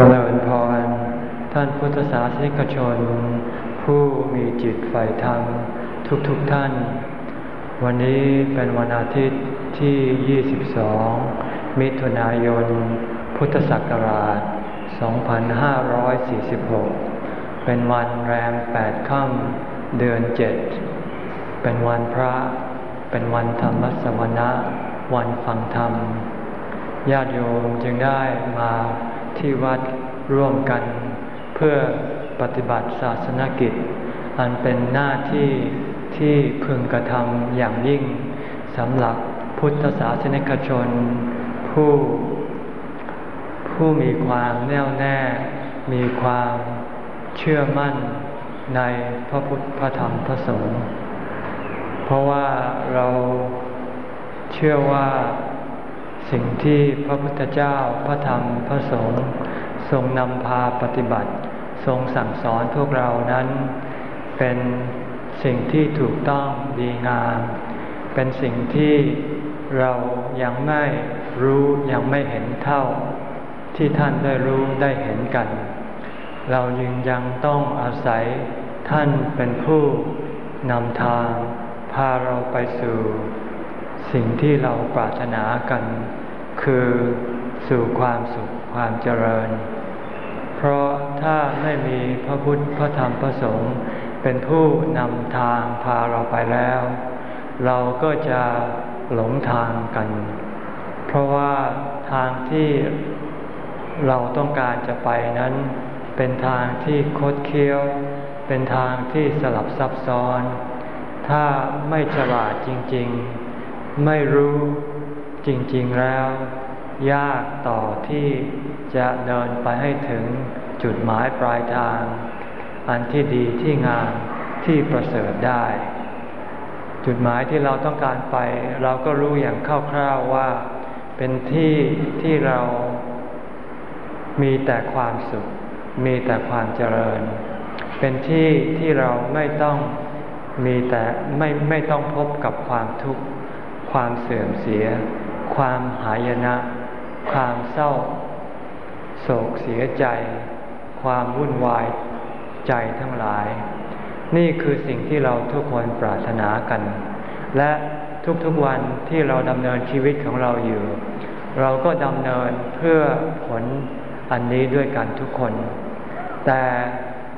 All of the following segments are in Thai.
จริญพร ท่านพุทธศาสนิกชน ผู้มีจิตใฝ่ธรรมทุกๆทท่าน วันนี้เป็นวันอาทิตย์ที่ 22 มิถุนายน พุทธศักราช 2546 เป็นวันแรม 8 ค่ำเดือน 7 เป็นวันพระ เป็นวันธรรมสวนะ วันฟังธรรม ญาติโยมจึงได้มา ที่วัดร่วมกัน เพื่อปฏิบัติศาสนกิจ อันเป็นหน้าที่ที่พึงกระทำอย่างยิ่งสำหรับพุทธศาสนิกชน ผู้ ผู้มีความแน่วแน่ มีความเชื่อมั่นในพระพุทธพระธรรมพระสงฆ์เพราะว่าเราเชื่อว่า สิ่งที่พระพุทธเจ้าพระธรรมพระสงฆ์ทรงนำพาปฏิบัติ ทรงสั่งสอนพวกเรานั้น เป็นสิ่งที่ถูกต้องดีงาม เป็นสิ่งที่เรายังไม่รู้ยังไม่เห็นเท่า ที่ท่านได้รู้ได้เห็นกัน เรายังยังต้องอาศัยท่านเป็นผู้นำทาง พาเราไปสู่ สิ่งที่เราปรารถนากัน คือสู่ความสุขความเจริญ เพราะถ้าไม่มีพระพุทธพระธรรมพระสงฆ์เป็นผู้นำทางพาเราไปแล้ว เราก็จะหลงทางกัน เพราะว่าทางที่เราต้องการจะไปนั้น เป็นทางที่คดเคี้ยว เป็นทางที่สลับซับซ้อน ถ้าไม่ฉลาดจริง ๆ ไม่รู้ จริงๆแล้ว ยากต่อที่จะเดินไปให้ถึงจุดหมายปลายทาง อันที่ดีที่งามที่ประเสริฐได้ จุดหมายที่เราต้องการไป เราก็รู้อย่างคร่าวๆว่า เป็นที่ที่เรามีแต่ความสุข มีแต่ความเจริญ เป็นที่ที่เราไม่ต้องมีแต่ไม่ไม่ต้องพบกับความทุกข์ความเสื่อมเสีย ความหายนะ ความเศร้า โศกเสียใจ ความวุ่นวายใจทั้งหลาย นี่คือสิ่งที่เราทุกคนปรารถนากัน และทุกๆวันที่เราดำเนินชีวิตของเราอยู่ เราก็ดำเนินเพื่อผลอันนี้ด้วยกันทุกคน แต่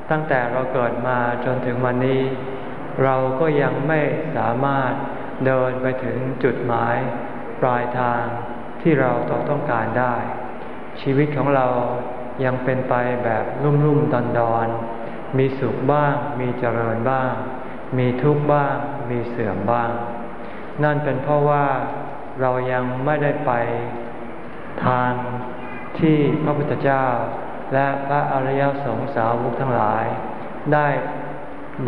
ตั้งแต่เราเกิดมาจนถึงวันนี้ เราก็ยังไม่สามารถเดินไปถึงจุดหมาย ปลายทางที่เราต้องต้องการได้ ชีวิตของเรายังเป็นไปแบบรุ่มรุ่มดอนดอนมีสุขบ้าง มีเจริญบ้าง มีทุกข์บ้าง มีเสื่อมบ้าง นั่นเป็นเพราะว่าเรายังไม่ได้ไปทางที่พระพุทธเจ้า และพระอริยสงสาวกทั้งหลาย ได้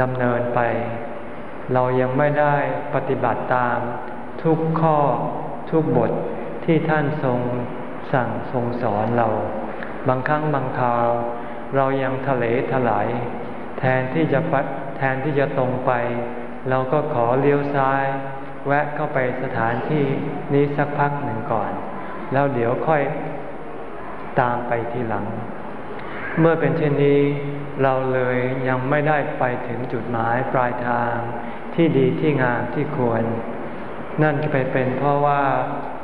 ดำเนินไป เรายังไม่ได้ปฏิบัติตามทุกข้อ ทุกบทที่ท่านทรงสั่งทรงสอนเรา บางครั้งบางคราว เรายังทะเลถลายแทนที่จะแทนที่จะตรงไป เราก็ขอเลี้ยวซ้าย แวะเข้าไปสถานที่นี้สักพักหนึ่งก่อน แล้วเดี๋ยวค่อยตามไปทีหลัง เมื่อเป็นเช่นนี้เราเลยยังไม่ได้ไปถึงจุดหมายปลายทางที่ดีที่งามที่ควร นั่นไปเป็นเพราะว่า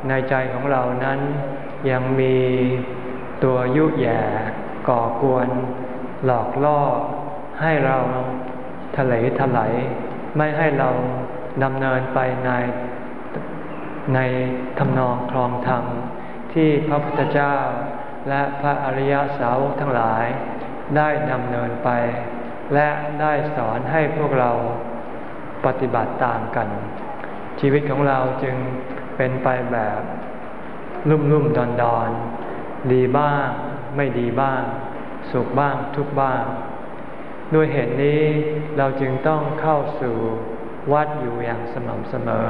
ในใจของเรานั้นยังมีตัวยุแย่ก่อกวน หลอกล่อ ให้เราทะเลถลายไม่ให้เราดำเนินไปในในทำนองคลองธรรม ที่พระพุทธเจ้าและพระอริยสาวกทั้งหลาย ได้ดำเนินไป และได้สอนให้พวกเราปฏิบัติตามกัน ชีวิตของเราจึงเป็นไปแบบลุ่มลุ่มดอนดอนดีบ้างไม่ดีบ้าง สุขบ้างทุกบ้าง ด้วยเหตุนี้เราจึงต้องเข้าสู่วัดอยู่อย่างสม่ำเสมอ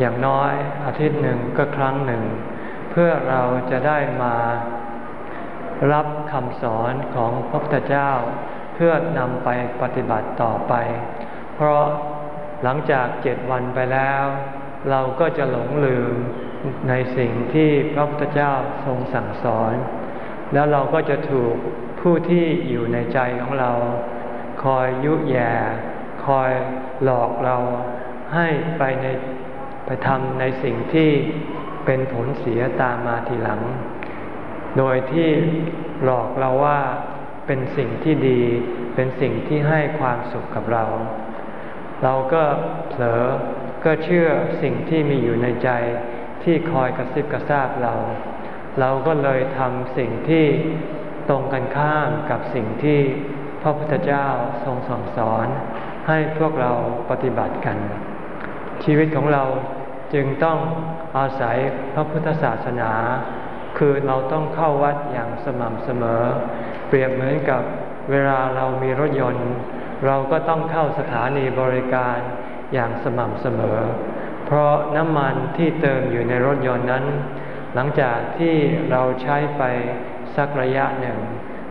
อย่างน้อยอาทิตย์หนึ่งก็ครั้งหนึ่ง เพื่อเราจะได้มารับคำสอนของพระพุทธเจ้า เพื่อนำไปปฏิบัติต่อไป เพราะ หลังจากเจ็ดวันไปแล้ว เราก็จะหลงลืมในสิ่งที่พระพุทธเจ้าทรงสั่งสอน แล้วเราก็จะถูกผู้ที่อยู่ในใจของเรา คอยยุแย่คอยหลอกเราให้ไปในไปทำในสิ่งที่เป็นผลเสียตามมาทีหลัง โดยที่หลอกเราว่าเป็นสิ่งที่ดี เป็นสิ่งที่ให้ความสุขกับเรา เราก็เผลอก็เชื่อสิ่งที่มีอยู่ในใจที่คอยกระซิบกระซาบเรา เราก็เลยทำสิ่งที่ตรงกันข้ามกับสิ่งที่พระพุทธเจ้าทรงสั่งสอน ให้พวกเราปฏิบัติกัน ชีวิตของเราจึงต้องอาศัยพระพุทธศาสนา คือเราต้องเข้าวัดอย่างสม่ำเสมอ เปรียบเหมือนกับเวลาเรามีรถยนต์ เราก็ต้องเข้าสถานีบริการอย่างสม่ำเสมอ เพราะน้ำมันที่เติมอยู่ในรถยนต์นั้น หลังจากที่เราใช้ไปสักระยะหนึ่ง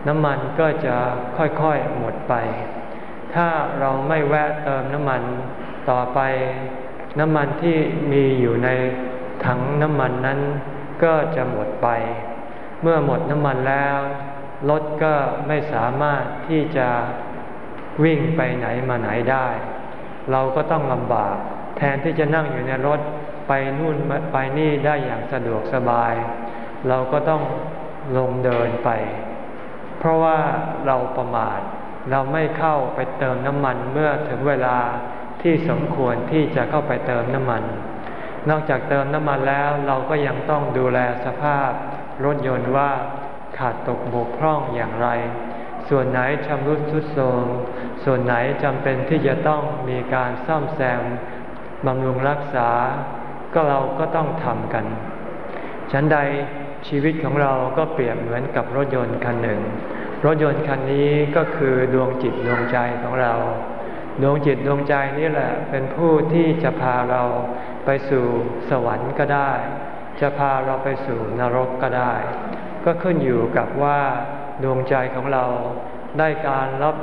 น้ำมันก็จะค่อยๆหมดไป ถ้าเราไม่แวะเติมน้ำมันต่อไปน้ำมันที่มีอยู่ในถังน้ำมันนั้นก็จะหมดไป เมื่อหมดน้ำมันแล้วรถก็ไม่สามารถที่จะ วิ่งไปไหนมาไหนได้ เราก็ต้องลำบาก แทนที่จะนั่งอยู่ในรถไปนู่นไปนี่ได้อย่างสะดวกสบาย เราก็ต้องลงเดินไป เพราะว่าเราประมาท เราไม่เข้าไปเติมน้ำมันเมื่อถึงเวลาที่สมควรที่จะเข้าไปเติมน้ำมัน นอกจากเติมน้ำมันแล้วเราก็ยังต้องดูแลสภาพรถยนต์ว่าขาดตกบกพร่องอย่างไร ส่วนไหนชำรุดทรุดโทรมส่วนไหนจำเป็นที่จะต้องมีการซ่อมแซมบำรุงรักษา ก็เราก็ต้องทำกัน ฉันใดชีวิตของเราก็เปรียบเหมือนกับรถยนต์คันหนึ่ง รถยนต์คันนี้ก็คือดวงจิตดวงใจของเรา ดวงจิตดวงใจนี่แหละ เป็นผู้ที่จะพาเราไปสู่สวรรค์ก็ได้ จะพาเราไปสู่นรกก็ได้ ก็ขึ้นอยู่กับว่า ดวงใจของเราได้การรับ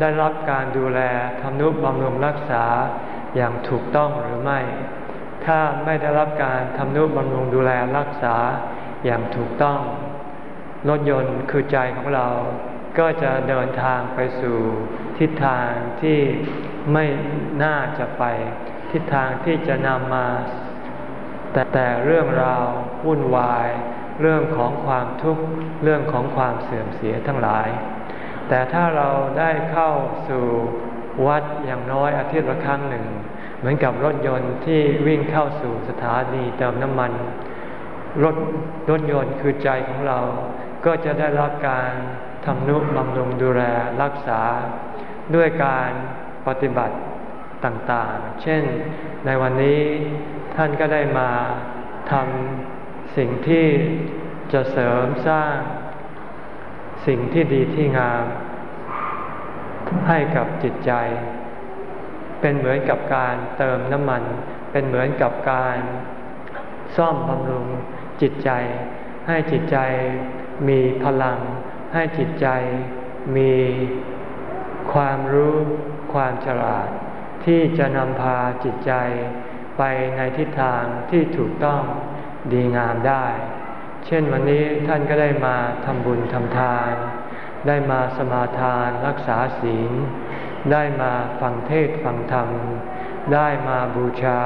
ได้รับการดูแลทำนุบำรุงรักษาอย่างถูกต้องหรือไม่ ถ้าไม่ได้รับการทำนุบำรุงดูแลรักษาอย่างถูกต้อง รถยนต์คือใจของเราก็จะเดินทางไปสู่ทิศทางที่ไม่น่าจะไป ทิศทางที่จะนำมา แต่แต่เรื่องราววุ่นวาย เรื่องของความทุกข์เรื่องของความเสื่อมเสียทั้งหลาย แต่ถ้าเราได้เข้าสู่วัดอย่างน้อยอาทิตย์ละครั้งหนึ่ง เหมือนกับรถยนต์ที่วิ่งเข้าสู่สถานีเติมน้ำมัน รถรถยนต์คือใจของเรา ก็จะได้รับการทำนุบำรุงดูแลรักษา ด้วยการปฏิบัติต่างๆ เช่นในวันนี้ท่านก็ได้มาทำ สิ่งที่จะเสริมสร้าง สิ่งที่ดีที่งาม ให้กับจิตใจ เป็นเหมือนกับการเติมน้ำมัน เป็นเหมือนกับการซ่อมบำรุงจิตใจ ให้จิตใจมีพลัง ให้จิตใจมีความรู้ความฉลาด ที่จะนำพาจิตใจไปในทิศทางที่ถูกต้อง ดีงามได้ เช่นวันนี้ท่านก็ได้มาทำบุญทำทาน ได้มาสมาทานรักษาศีล ได้มาฟังเทศฟังธรรม ได้มาบูชา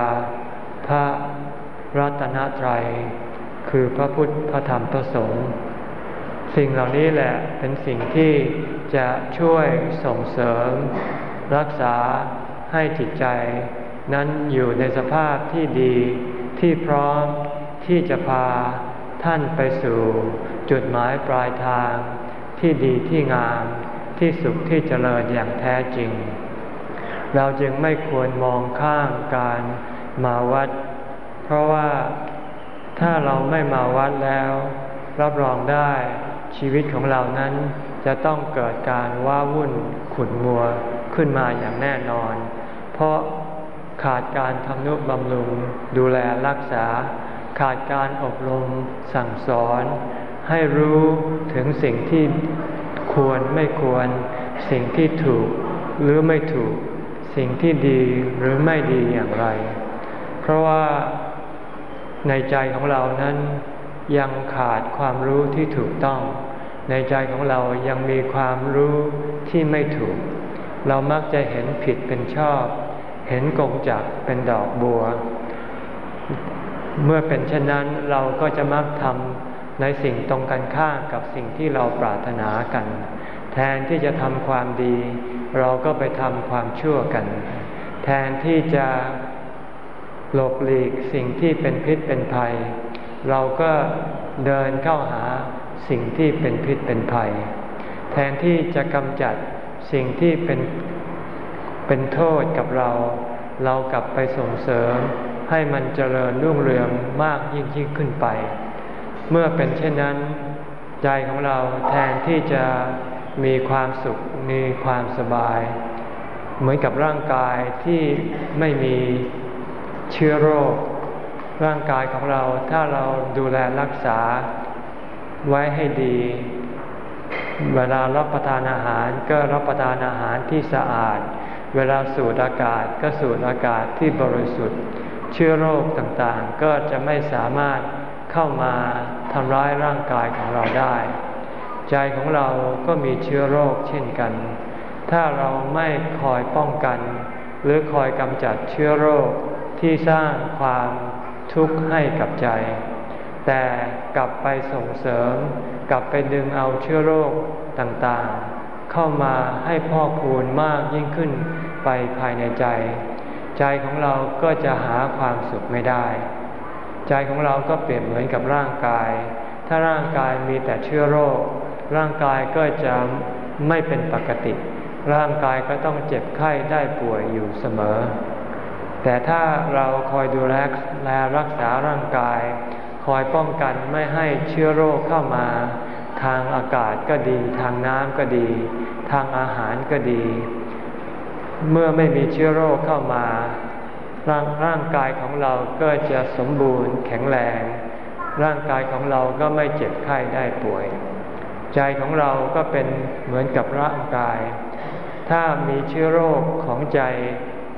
พระรัตนตรัย คือพระพุทธพระธรรมพระสงฆ์สิ่งเหล่านี้แหละเป็นสิ่งที่จะช่วยส่งเสริม รักษาให้จิตใจ นั้นอยู่ในสภาพที่ดีที่พร้อม ที่จะพาท่านไปสู่จุดหมายปลายทาง ที่ดีที่งามที่สุขที่เจริญอย่างแท้จริง เราจึงไม่ควรมองข้ามการมาวัด เพราะว่าถ้าเราไม่มาวัดแล้ว รับรองได้ชีวิตของเรานั้นจะต้องเกิดการว้าวุ่นขุนมัวขึ้นมาอย่างแน่นอน เพราะขาดการทำนุบำรุงดูแลรักษา ขาดการอบรมสั่งสอน ให้รู้ถึงสิ่งที่ควรไม่ควร สิ่งที่ถูกหรือไม่ถูก สิ่งที่ดีหรือไม่ดีอย่างไร เพราะว่าในใจของเรานั้นยังขาดความรู้ที่ถูกต้อง ในใจของเรายังมีความรู้ที่ไม่ถูก เรามักจะเห็นผิดเป็นชอบ เห็นกงจักเป็นดอกบัว เมื่อเป็นเช่นนั้นเราก็จะมักทำในสิ่งตรงกันข้ามกับสิ่งที่เราปรารถนากัน แทนที่จะทำความดี เราก็ไปทำความชั่วกัน แทนที่จะหลบหลีกสิ่งที่เป็นพิษเป็นภัย เราก็เดินเข้าหาสิ่งที่เป็นพิษเป็นภัย แทนที่จะกำจัดสิ่งที่เป็นเป็นโทษกับเรา เรากลับไปส่งเสริม ให้มันเจริญรุ่งเรืองมากยิ่งยิ่งขึ้นไป เมื่อเป็นเช่นนั้น ใจของเราแทนที่จะมีความสุขมีความสบาย เหมือนกับร่างกายที่ไม่มีเชื้อโรค ร่างกายของเราถ้าเราดูแลรักษาไว้ให้ดี เวลารับประทานอาหารก็รับประทานอาหารที่สะอาด เวลาสูดอากาศก็สูดอากาศที่บริสุทธิ์ เชื้อโรคต่างๆ ก็จะไม่สามารถเข้ามาทำร้ายร่างกายของเราได้ ใจของเราก็มีเชื้อโรคเช่นกัน ถ้าเราไม่คอยป้องกัน หรือคอยกำจัดเชื้อโรคที่สร้างความทุกข์ให้กับใจ แต่กลับไปส่งเสริม กลับไปดึงเอาเชื้อโรคต่างๆ เข้ามาให้พ่อคูณมากยิ่งขึ้นไปภายในใจ ใจของเราก็จะหาความสุขไม่ได้ ใจของเราก็เปรียบเหมือนกับร่างกาย ถ้าร่างกายมีแต่เชื้อโรค ร่างกายก็จะไม่เป็นปกติ ร่างกายก็ต้องเจ็บไข้ได้ป่วยอยู่เสมอ แต่ถ้าเราคอยดูแลแลรักษาร่างกาย คอยป้องกันไม่ให้เชื้อโรคเข้ามา ทางอากาศก็ดี ทางน้ำก็ดี ทางอาหารก็ดี เมื่อไม่มีเชื้อโรคเข้ามาร่างร่างกายของเราก็จะสมบูรณ์แข็งแรง ร่างกายของเราก็ไม่เจ็บไข้ได้ป่วย ใจของเราก็เป็นเหมือนกับร่างกาย ถ้ามีเชื้อโรคของใจ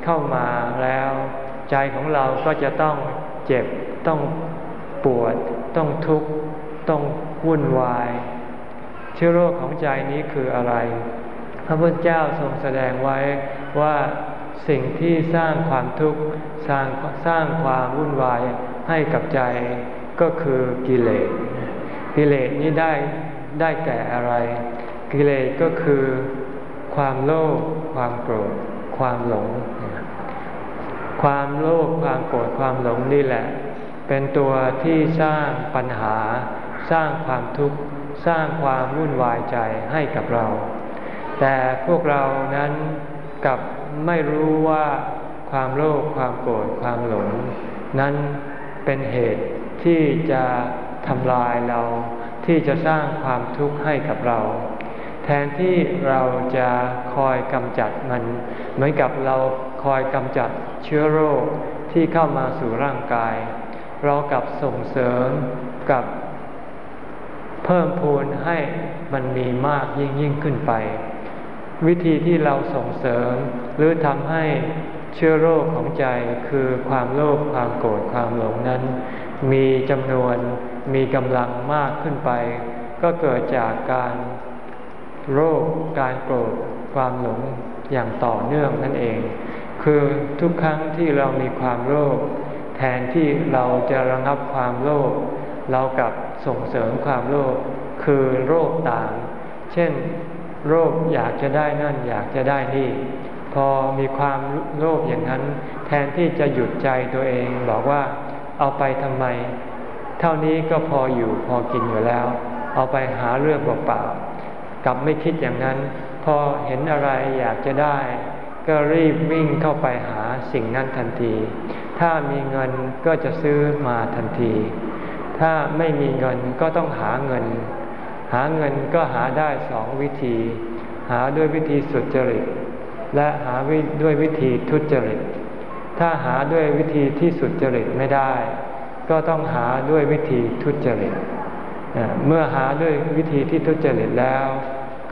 เข้ามาแล้ว ใจของเราก็จะต้องเจ็บต้องปวด ต้องทุกข์ต้องวุ่นวาย เชื้อโรคของใจนี้คืออะไร พระพุทธเจ้าทรงแสดงไว้ ว่าสิ่งที่สร้างความทุกข์สร้างสร้างความวุ่นวายให้กับใจก็คือกิเลส กิเลสนี้ได้ได้แก่อะไร กิเลสก็คือความโลภความโกรธ ความหลง ความโลภความโกรธความหลงนี่แหละ เป็นตัวที่สร้างปัญหา สร้างความทุกข์สร้างความวุ่นวายใจให้กับเรา แต่พวกเรานั้น กับไม่รู้ว่าความโลภความโกรธความหลง นั้นเป็นเหตุที่จะทำลายเราที่จะสร้างความทุกข์ให้กับเรา แทนที่เราจะคอยกำจัดมัน เหมือนกับเราคอยกำจัดเชื้อโรคที่เข้ามาสู่ร่างกาย เรากับส่งเสริมกับเพิ่มพูนให้มันมีมากยิ่งยิ่งขึ้นไป วิธีที่เราส่งเสริม หรือทำให้เชื้อโรคของใจคือความโลภความโกรธความหลงนั้น มีจำนวนมีกำลังมากขึ้นไป ก็เกิดจากการโรคการโกรธความหลงอย่างต่อเนื่องนั่นเอง คือทุกครั้งที่เรามีความโลภแทนที่เราจะระงับความโลภเรากลับส่งเสริมความโลภคือโรคต่าง เช่น โรคอยากจะได้นั่นอยากจะได้นี่ พอมีความโลภอย่างนั้น แทนที่จะหยุดใจตัวเองบอกว่าเอาไปทำไม เท่านี้ก็พออยู่พอกินอยู่แล้ว เอาไปหาเรื่องเปล่าๆกลับไม่คิดอย่างนั้น พอเห็นอะไรอยากจะได้ ก็รีบวิ่งเข้าไปหาสิ่งนั้นทันที ถ้ามีเงินก็จะซื้อมาทันที ถ้าไม่มีเงินก็ต้องหาเงิน หาเงินก็หาได้สองวิธี หาด้วยวิธีสุจริต และหาด้วยวิธีทุจริต ถ้าหาด้วยวิธีที่สุจริตไม่ได้ ก็ต้องหาด้วยวิธีทุจริต เมื่อหาด้วยวิธีที่ทุจริตแล้ว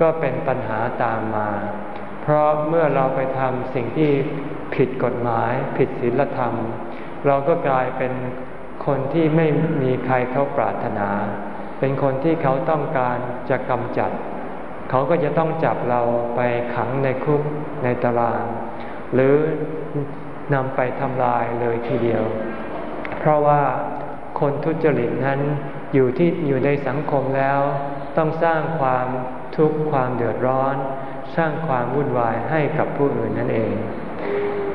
ก็เป็นปัญหาตามมา เพราะเมื่อเราไปทำสิ่งที่ผิดกฎหมาย ผิดศีลธรรม เราก็กลายเป็นคนที่ไม่มีใครเขาปรารถนา เป็นคนที่เขาต้องการจะกำจัด เขาก็จะต้องจับเราไปขังในคุกในตาราง หรือนำไปทำลายเลยทีเดียว เพราะว่าคนทุจริตนั้นอยู่ที่อยู่ในสังคมแล้ว ต้องสร้างความทุกข์ความเดือดร้อน สร้างความวุ่นวายให้กับผู้อื่นนั่นเอง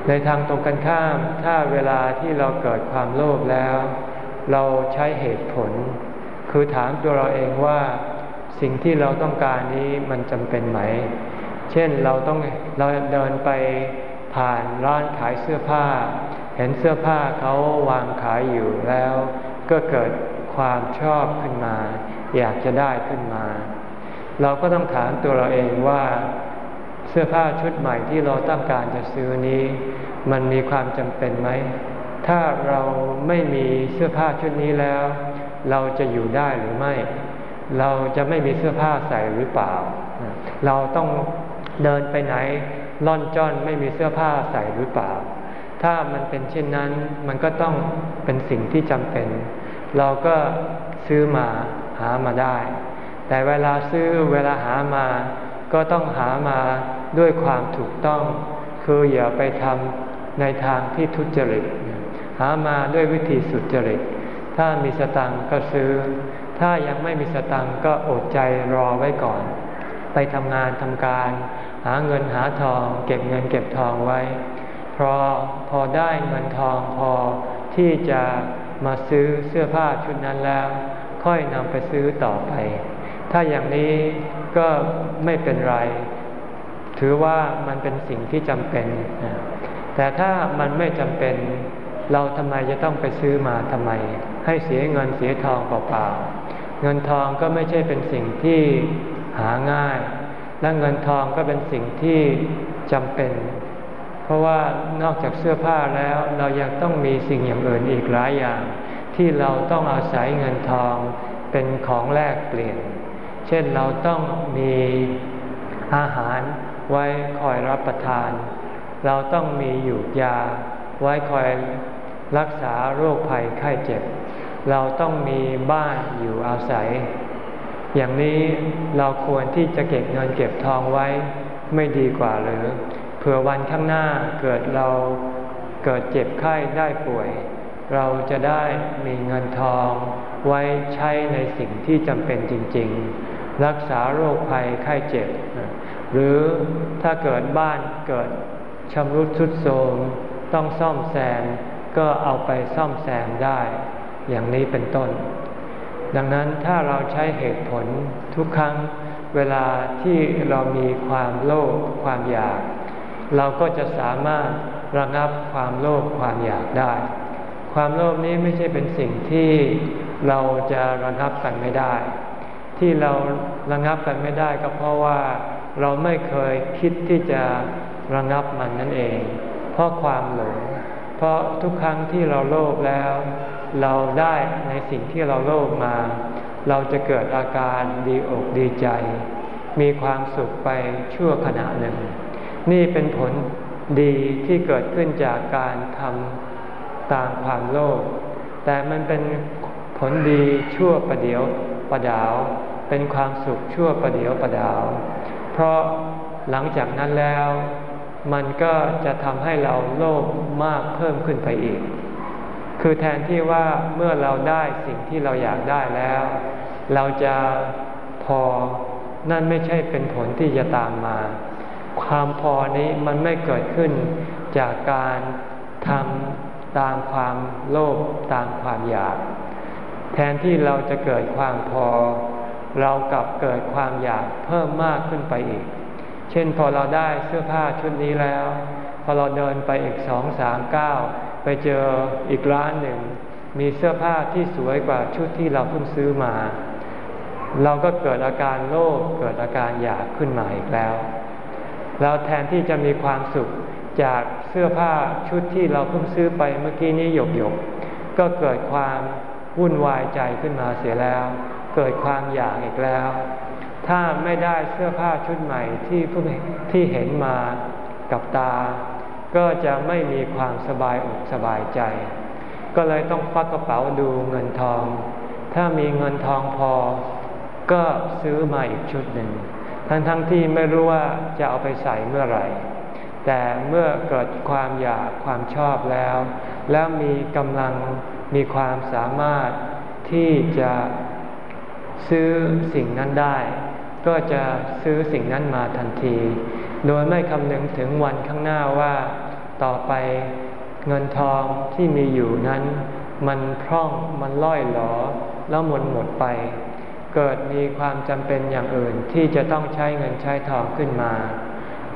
ในทางตรงกันข้าม ถ้าเวลาที่เราเกิดความโลภแล้ว เราใช้เหตุผล คือถามตัวเราเองว่าสิ่งที่เราต้องการนี้มันจำเป็นไหม เช่นเราต้องเราเดินไปผ่านร้านขายเสื้อผ้า เห็นเสื้อผ้าเขาวางขายอยู่แล้ว ก็เกิดความชอบขึ้นมา อยากจะได้ขึ้นมา เราก็ต้องถามตัวเราเองว่าเสื้อผ้าชุดใหม่ที่เราต้องการจะซื้อนี้ มันมีความจำเป็นไหม ถ้าเราไม่มีเสื้อผ้าชุดนี้แล้ว เราจะอยู่ได้หรือไม่ เราจะไม่มีเสื้อผ้าใส่หรือเปล่า เราต้องเดินไปไหนล่อนจ้อนไม่มีเสื้อผ้าใส่หรือเปล่า ถ้ามันเป็นเช่นนั้นมันก็ต้องเป็นสิ่งที่จำเป็น เราก็ซื้อมาหามาได้ แต่เวลาซื้อเวลาหามา ก็ต้องหามาด้วยความถูกต้อง คืออย่าไปทำในทางที่ทุจริต หามาด้วยวิธีสุจริต ถ้ามีสตังก็ซื้อ ถ้ายังไม่มีสตังก็อดใจรอไว้ก่อน ไปทำงานทำการ หาเงินหาทอง เก็บเงินเก็บทองไว้ เพราะพอได้เงินทองพอที่จะมาซื้อเสื้อผ้าชุดนั้นแล้ว ค่อยนำไปซื้อต่อไป ถ้าอย่างนี้ก็ไม่เป็นไร ถือว่ามันเป็นสิ่งที่จำเป็น แต่ถ้ามันไม่จำเป็น เราทำไมจะต้องไปซื้อมาทำไม ให้เสียเงินเสียทองเปล่าๆ เงินทองก็ไม่ใช่เป็นสิ่งที่หาง่าย และเงินทองก็เป็นสิ่งที่จำเป็น เพราะว่านอกจากเสื้อผ้าแล้วเรายังต้องมีสิ่งอย่างอื่นอีกหลายอย่าง ที่เราต้องอาศัยเงินทองเป็นของแลกเปลี่ยน เช่นเราต้องมีอาหารไว้คอยรับประทาน เราต้องมีอยู่ยาไว้คอย รักษาโรคภัยไข้เจ็บ เราต้องมีบ้านอยู่อาศัย อย่างนี้เราควรที่จะเก็บเงินเก็บทองไว้ไม่ดีกว่าหรือเผื่อวันข้างหน้าเกิดเราเกิดเจ็บไข้ได้ป่วย เราจะได้มีเงินทองไว้ใช้ในสิ่งที่จำเป็นจริง ๆ รักษาโรคภัยไข้เจ็บ หรือถ้าเกิดบ้านเกิดชำรุดทรุดโทรมต้องซ่อมแซม ก็เอาไปซ่อมแซมได้ อย่างนี้เป็นต้น ดังนั้นถ้าเราใช้เหตุผลทุกครั้งเวลาที่เรามีความโลภความอยาก เราก็จะสามารถระงับความโลภความอยากได้ ความโลภนี้ไม่ใช่เป็นสิ่งที่เราจะระงับกันไม่ได้ ที่เราระงับกันไม่ได้ก็เพราะว่าเราไม่เคยคิดที่จะระงับมันนั่นเอง เพราะความหลง เพราะทุกครั้งที่เราโลภแล้ว เราได้ในสิ่งที่เราโลภมา เราจะเกิดอาการดีอกดีใจ มีความสุขไปชั่วขณะหนึ่ง นี่เป็นผลดีที่เกิดขึ้นจากการทำตามความโลภแต่มันเป็นผลดีชั่วประเดียวประดาว เป็นความสุขชั่วประเดียวประดาว เพราะหลังจากนั้นแล้ว มันก็จะทำให้เราโลภมากเพิ่มขึ้นไปอีก คือแทนที่ว่าเมื่อเราได้สิ่งที่เราอยากได้แล้ว เราจะพอนั่นไม่ใช่เป็นผลที่จะตามมา ความพอนี้มันไม่เกิดขึ้นจากการทำตามความโลภตามความอยาก แทนที่เราจะเกิดความพอ เรากลับเกิดความอยากเพิ่มมากขึ้นไปอีก เช่นพอเราได้เสื้อผ้าชุดนี้แล้ว พอเราเดินไปอีกสองสามเก้าไปเจออีกร้านหนึ่ง มีเสื้อผ้าที่สวยกว่าชุดที่เราเพิ่งซื้อมา เราก็เกิดอาการโลภเกิดอาการอยากขึ้นมาอีกแล้ว เราแทนที่จะมีความสุขจากเสื้อผ้าชุดที่เราเพิ่งซื้อไปเมื่อกี้นี้หยกหยกก็เกิดความวุ่นวายใจขึ้นมาเสียแล้ว เกิดความอยากอีกแล้ว ถ้าไม่ได้เสื้อผ้าชุดใหม่ที่ที่เห็นมากับตา ก็จะไม่มีความสบายอกสบายใจ ก็เลยต้องฟักกระเป๋าดูเงินทอง ถ้ามีเงินทองพอ ก็ซื้อมาอีกชุดหนึ่ง ทั้งๆทที่ไม่รู้ว่าจะเอาไปใส่เมื่อไหร่ แต่เมื่อเกิดความอยากความชอบแล้ว แล้วมีกำลังมีความสามารถที่จะซื้อสิ่งนั้นได้ ก็จะซื้อสิ่งนั้นมาทันที โดยไม่คำนึงถึงวันข้างหน้าว่าต่อไปเงินทองที่มีอยู่นั้น มันพร่องมันล่อยหลอแล้วหมดหมดไป เกิดมีความจำเป็นอย่างอื่นที่จะต้องใช้เงินใช้ทองขึ้นมา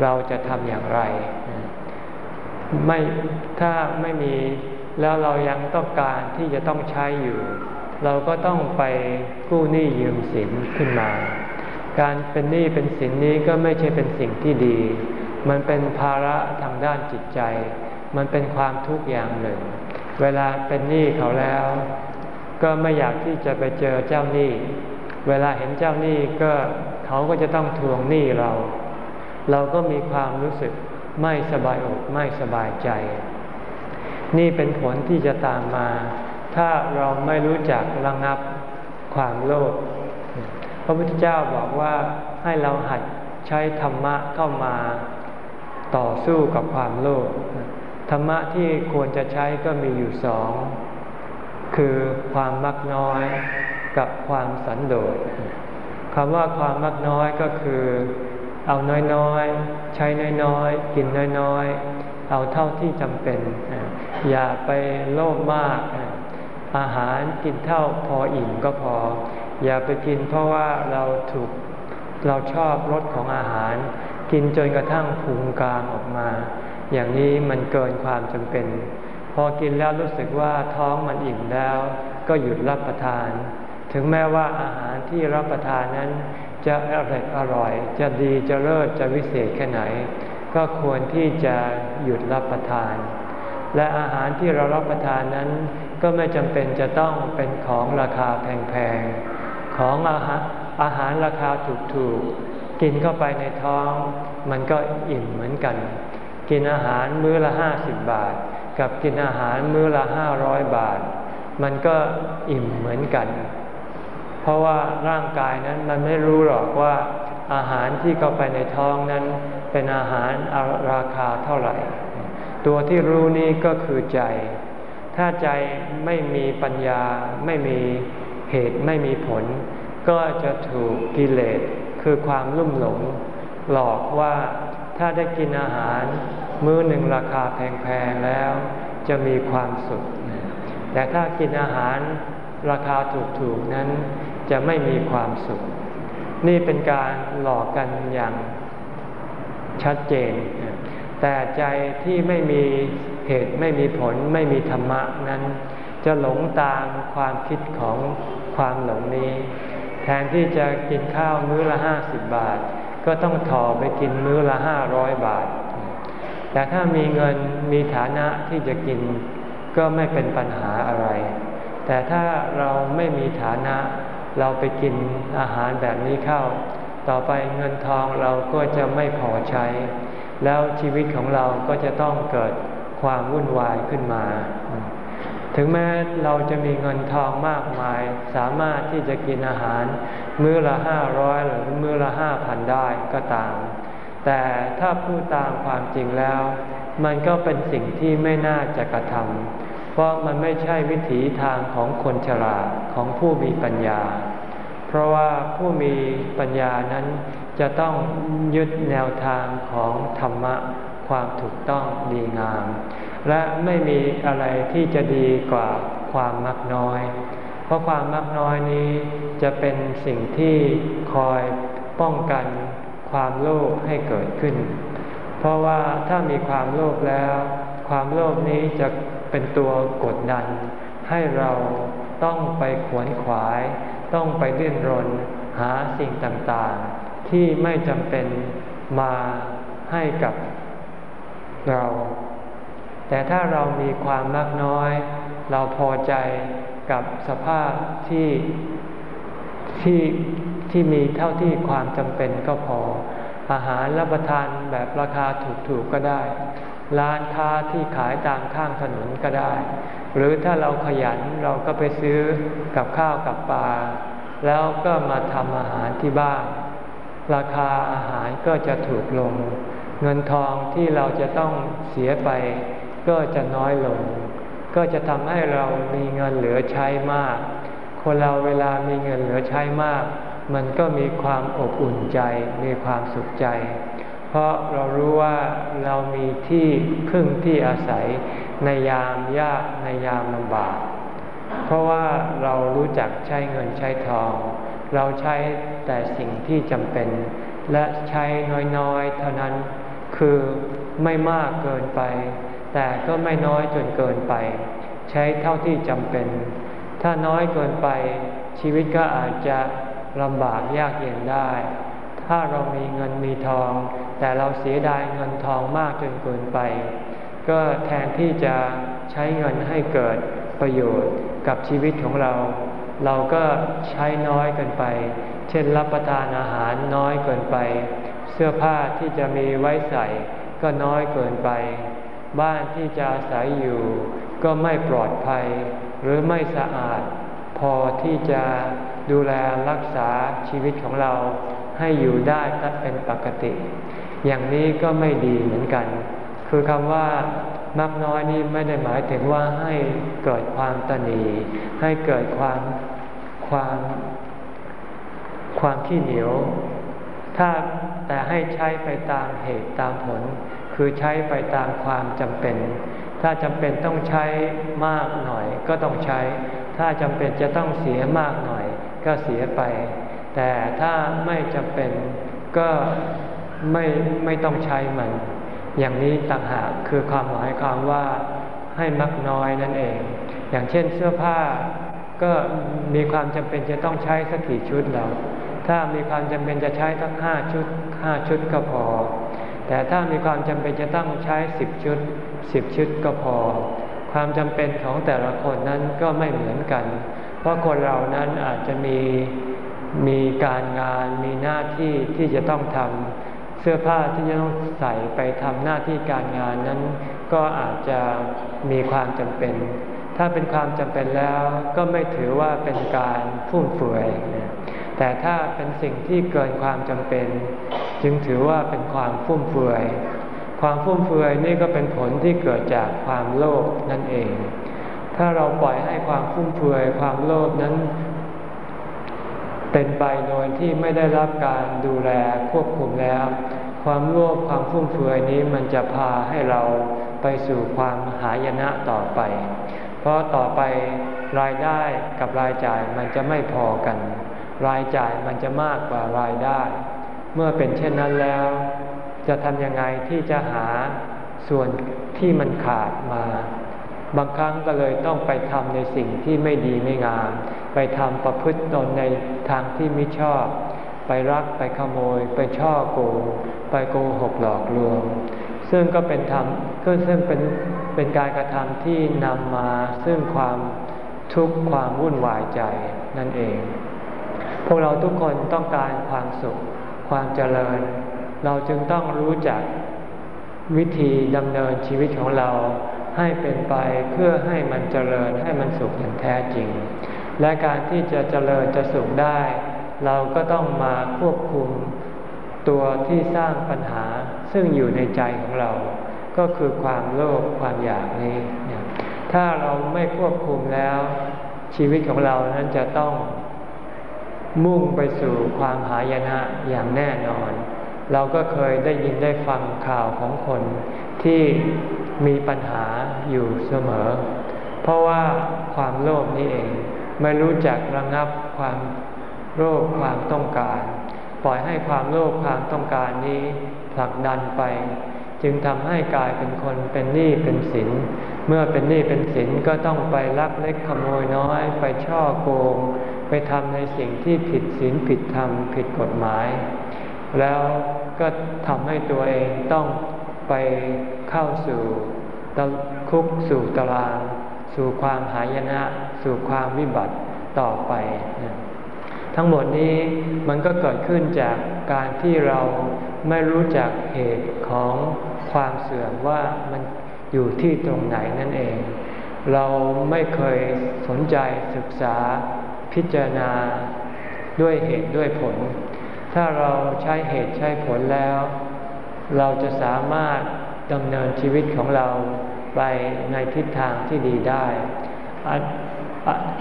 เราจะทำอย่างไรไม่ถ้าไม่มีแล้วเรายังต้องการที่จะต้องใช้อยู่ เราก็ต้องไปกู้หนี้ยืมสินขึ้นมา การเป็นหนี้เป็นสินนี้ก็ไม่ใช่เป็นสิ่งที่ดี มันเป็นภาระทางด้านจิตใจ มันเป็นความทุกข์อย่างหนึ่ง เวลาเป็นหนี้เขาแล้ว ก็ไม่อยากที่จะไปเจอเจ้าหนี้ เวลาเห็นเจ้าหนี้ก็เขาก็จะต้องทวงหนี้เรา เราก็มีความรู้สึกไม่สบายอกไม่สบายใจ นี่เป็นผลที่จะตามมา ถ้าเราไม่รู้จักระงับความโลภ ระพุทธเจ้าบอกว่าให้เราหัดใช้ธรรมะเข้ามาต่อสู้กับความโลภธรรมะที่ควรจะใช้ก็มีอยู่สอง คือความมักน้อยกับความสันโดษคำว่าความมักน้อยก็คือ เอาน้อยๆ ใช้น้อยๆ กินน้อยๆ เอาเท่าที่จำเป็น อย่าไปโลภมาก อาหารกินเท่าพออิ่มก็พอ อย่าไปกินเพราะว่าเราถูกเราชอบรสของอาหาร กินจนกระทั่งพุงกลางออกมา อย่างนี้มันเกินความจำเป็น พอกินแล้วรู้สึกว่าท้องมันอิ่มแล้ว ก็หยุดรับประทาน ถึงแม้ว่าอาหารที่รับประทานนั้นจะอร่อยอร่อย จะดีจะเลิศจะวิเศษแค่ไหน ก็ควรที่จะหยุดรับประทาน และอาหารที่เรารับประทานนั้น ก็ไม่จำเป็นจะต้องเป็นของราคาแพงๆ ของอาหารอาหารราคาถูกๆ กินเข้าไปในท้อง มันก็อิ่มเหมือนกัน กินอาหารมื้อละห้าสิบบาท กับกินอาหารมื้อละห้าร้อยบาท มันก็อิ่มเหมือนกัน เพราะว่าร่างกายนั้นมันไม่รู้หรอกว่าอาหารที่เข้าไปในท้องนั้น เป็นอาหารราคาเท่าไหร่ ตัวที่รู้นี้ก็คือใจ ถ้าใจไม่มีปัญญาไม่มี เหตุไม่มีผล ก็จะถูกกิเลสคือความลุ่มหลง หลอกว่าถ้าได้กินอาหาร มื้อหนึ่งราคาแพงๆแล้ว จะมีความสุข แต่ถ้ากินอาหารราคาถูกๆนั้นจะไม่มีความสุข นี่เป็นการหลอกกันอย่างชัดเจน แต่ใจที่ไม่มีเหตุไม่มีผลไม่มีธรรมะนั้น จะหลงตามความคิดของความหลงนี้ แทนที่จะกินข้าวมื้อละห้าสิบบาท ก็ต้องถอไปกินมื้อละห้าร้อยบาท แต่ถ้ามีเงินมีฐานะที่จะกินก็ไม่เป็นปัญหาอะไร แต่ถ้าเราไม่มีฐานะ เราไปกินอาหารแบบนี้เข้า ต่อไปเงินทองเราก็จะไม่พอใช้ แล้วชีวิตของเราก็จะต้องเกิดความวุ่นวายขึ้นมา ถึงแม้เราจะมีเงินทองมากมาย สามารถที่จะกินอาหาร มื้อละห้าร้อยหรือมื้อละห้าพันได้ก็ตาม แต่ถ้าพูดตามความจริงแล้ว มันก็เป็นสิ่งที่ไม่น่าจะกระทำเพราะมันไม่ใช่วิถีทางของคนฉลาดของผู้มีปัญญา เพราะว่าผู้มีปัญญานั้นจะต้องยึดแนวทางของธรรมะความถูกต้องดีงาม และไม่มีอะไรที่จะดีกว่าความมักน้อย เพราะความมักน้อยนี้จะเป็นสิ่งที่คอยป้องกันความโลภให้เกิดขึ้น เพราะว่าถ้ามีความโลภแล้ว ความโลภนี้จะเป็นตัวกดดัน ให้เราต้องไปขวนขวาย ต้องไปเลื่อนรนหาสิ่งต่างๆ ที่ไม่จำเป็นมาให้กับเรา แต่ถ้าเรามีความมากน้อย เราพอใจกับสภาพที่ที่ที่มีเท่าที่ความจำเป็นก็พอ อาหารรับประทานแบบราคาถูกๆกก็ได้ ร้านค้าที่ขายตามข้างถนนก็ได้ หรือถ้าเราขยันเราก็ไปซื้อกับข้าวกับปลาแล้วก็มาทำอาหารที่บ้าน ราคาอาหารก็จะถูกลง เงินทองที่เราจะต้องเสียไป ก็จะน้อยลง ก็จะทำให้เรามีเงินเหลือใช้มาก คนเราเวลามีเงินเหลือใช้มาก มันก็มีความอบอุ่นใจ มีความสุขใจ เพราะเรารู้ว่าเรามีที่พึ่งที่อาศัยในยามยากในยามลำบาก เพราะว่าเรารู้จักใช้เงินใช้ทอง เราใช้แต่สิ่งที่จำเป็น และใช้น้อยๆ เท่านั้น คือไม่มากเกินไป แต่ก็ไม่น้อยจนเกินไป ใช้เท่าที่จำเป็น ถ้าน้อยเกินไป ชีวิตก็อาจจะลำบากยากเย็นได้ ถ้าเรามีเงินมีทอง แต่เราเสียดายเงินทองมากจนเกินไป ก็แทนที่จะใช้เงินให้เกิดประโยชน์กับชีวิตของเรา เราก็ใช้น้อยเกินไป เช่นรับประทานอาหารน้อยเกินไป เสื้อผ้าที่จะมีไว้ใส่ก็น้อยเกินไป บ้านที่จะอาศัยอยู่ ก็ไม่ปลอดภัย หรือไม่สะอาด พอที่จะดูแลรักษาชีวิตของเราให้อยู่ได้เป็นปกติ อย่างนี้ก็ไม่ดีเหมือนกัน คือคำว่ามักน้อยนี่ไม่ได้หมายถึงว่าให้เกิดความตนี ให้เกิดความความความที่เหนียว ถ้าแต่ให้ใช้ไปตามเหตุตามผล คือใช้ไปตามความจำเป็น ถ้าจำเป็นต้องใช้มากหน่อยก็ต้องใช้ ถ้าจำเป็นจะต้องเสียมากหน่อย ก็เสียไป แต่ถ้าไม่จำเป็นก็ไม่ไม่ต้องใช้มัน อย่างนี้ต่างหากคือความหมายความว่าให้มักน้อยนั่นเอง อย่างเช่นเสื้อผ้าก็มีความจำเป็นจะต้องใช้สักกี่ชุดเรา ถ้ามีความจำเป็นจะใช้ทั้งห้าชุดห้าชุดก็พอ แต่ถ้ามีความจำเป็นจะต้องใช้สิบชุดสิบชุดก็พอ ความจำเป็นของแต่ละคนนั้นก็ไม่เหมือนกัน เพราะคนเรานั้นอาจจะมีมีการงานมีหน้าที่ที่จะต้องทำเสื้อผ้าที่จะต้องใส่ไปทำหน้าที่การงานนั้น ก็อาจจะมีความจำเป็น ถ้าเป็นความจำเป็นแล้วก็ไม่ถือว่าเป็นการฟุ่มเฟือย แต่ถ้าเป็นสิ่งที่เกินความจำเป็น จึงถือว่าเป็นความฟุ่มเฟือย ความฟุ่มเฟือยนี่ก็เป็นผลที่เกิดจากความโลภนั่นเอง ถ้าเราปล่อยให้ความฟุ่มเฟือย ความโลภนั้น เป็นไปโดยที่ไม่ได้รับการดูแลควบคุมแล้ว ความโลภความฟุ่มเฟือยนี้มันจะพาให้เราไปสู่ความหายนะต่อไป เพราะต่อไปรายได้กับรายจ่ายมันจะไม่พอกัน รายจ่ายมันจะมากกว่ารายได้ เมื่อเป็นเช่นนั้นแล้ว จะทำยังไงที่จะหาส่วนที่มันขาดมา บางครั้งก็เลยต้องไปทำในสิ่งที่ไม่ดีไม่งาม ไปทำประพฤติตนในทางที่ไม่ชอบ ไปรักไปขโมย ไปช่อโกงไปโกหกหลอกลวง ซึ่งก็เป็นธรรมก็ซึ่งเป็นเป็นการกระทำที่นำมาซึ่งความทุกข์ความวุ่นวายใจนั่นเอง พวกเราทุกคนต้องการความสุข ความเจริญ เราจึงต้องรู้จักวิธีดำเนินชีวิตของเราให้เป็นไปเพื่อให้มันเจริญให้มันสุขอย่างแท้จริง และการที่จะเจริญจะสุขได้ เราก็ต้องมาควบคุมตัวที่สร้างปัญหาซึ่งอยู่ในใจของเรา ก็คือความโลภความอยากนี้ ถ้าเราไม่ควบคุมแล้ว ชีวิตของเรานั้นจะต้อง มุ่งไปสู่ความหายนะอย่างแน่นอน เราก็เคยได้ยินได้ฟังข่าวของคนที่มีปัญหาอยู่เสมอ เพราะว่าความโลภนี้เอง ไม่รู้จักระงับความโลภความต้องการ ปล่อยให้ความโลภความต้องการนี้ผลักดันไป จึงทำให้กลายเป็นคนเป็นหนี้เป็นสิน เมื่อเป็นหนี้เป็นสินก็ต้องไปลักเล็กขโมยน้อย ไปช่อโกง ไปทำในสิ่งที่ผิดศีลผิดธรรมผิดกฎหมาย แล้วก็ทำให้ตัวเองต้องไปเข้าสู่คุกสู่ตาราง สู่ความหายนะ สู่ความวิบัติต่อไป ทั้งหมดนี้มันก็เกิดขึ้นจากการที่เราไม่รู้จักเหตุของความเสื่อมว่ามันอยู่ที่ตรงไหนนั่นเอง เราไม่เคยสนใจศึกษา พิจารณาด้วยเหตุด้วยผล ถ้าเราใช้เหตุใช้ผลแล้ว เราจะสามารถดำเนินชีวิตของเราไปในทิศทางที่ดีได้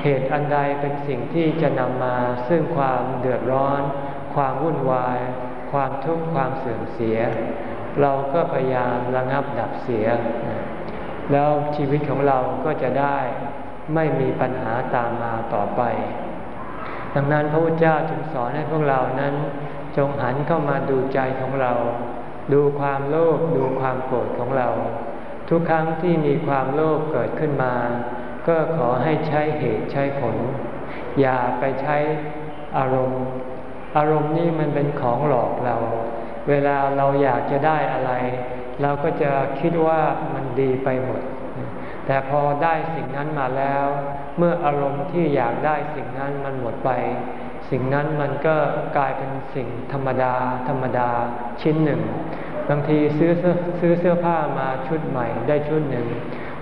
เหตุอันใดเป็นสิ่งที่จะนำมาซึ่งความเดือดร้อน ความวุ่นวาย ความทุกข์ความเสื่อมเสีย เราก็พยายามระงับดับเสีย แล้วชีวิตของเราก็จะได้ ไม่มีปัญหาตามมาต่อไป ดังนั้นพระพุทธเจ้าจึงสอนให้พวกเรานั้น จงหันเข้ามาดูใจของเรา ดูความโลภดูความโกรธของเรา ทุกครั้งที่มีความโลภเกิดขึ้นมา ก็ขอให้ใช้เหตุใช้ผล อย่าไปใช้อารมณ์ อารมณ์นี่มันเป็นของหลอกเรา เวลาเราอยากจะได้อะไร เราก็จะคิดว่ามันดีไปหมด แต่พอได้สิ่งนั้นมาแล้ว เมื่ออารมณ์ที่อยากได้สิ่งนั้นมันหมดไป สิ่งนั้นมันก็กลายเป็นสิ่งธรรมดา ธรรมดาชิ้นหนึ่ง บางทีซื้อซื้อเสื้อผ้ามาชุดใหม่ได้ชุดหนึ่ง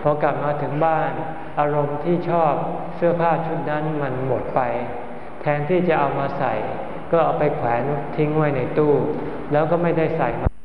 พอกลับมาถึงบ้าน อารมณ์ที่ชอบเสื้อผ้าชุดนั้นมันหมดไป แทนที่จะเอามาใส่ ก็เอาไปแขวนทิ้งไว้ในตู้ แล้วก็ไม่ได้ใส่มา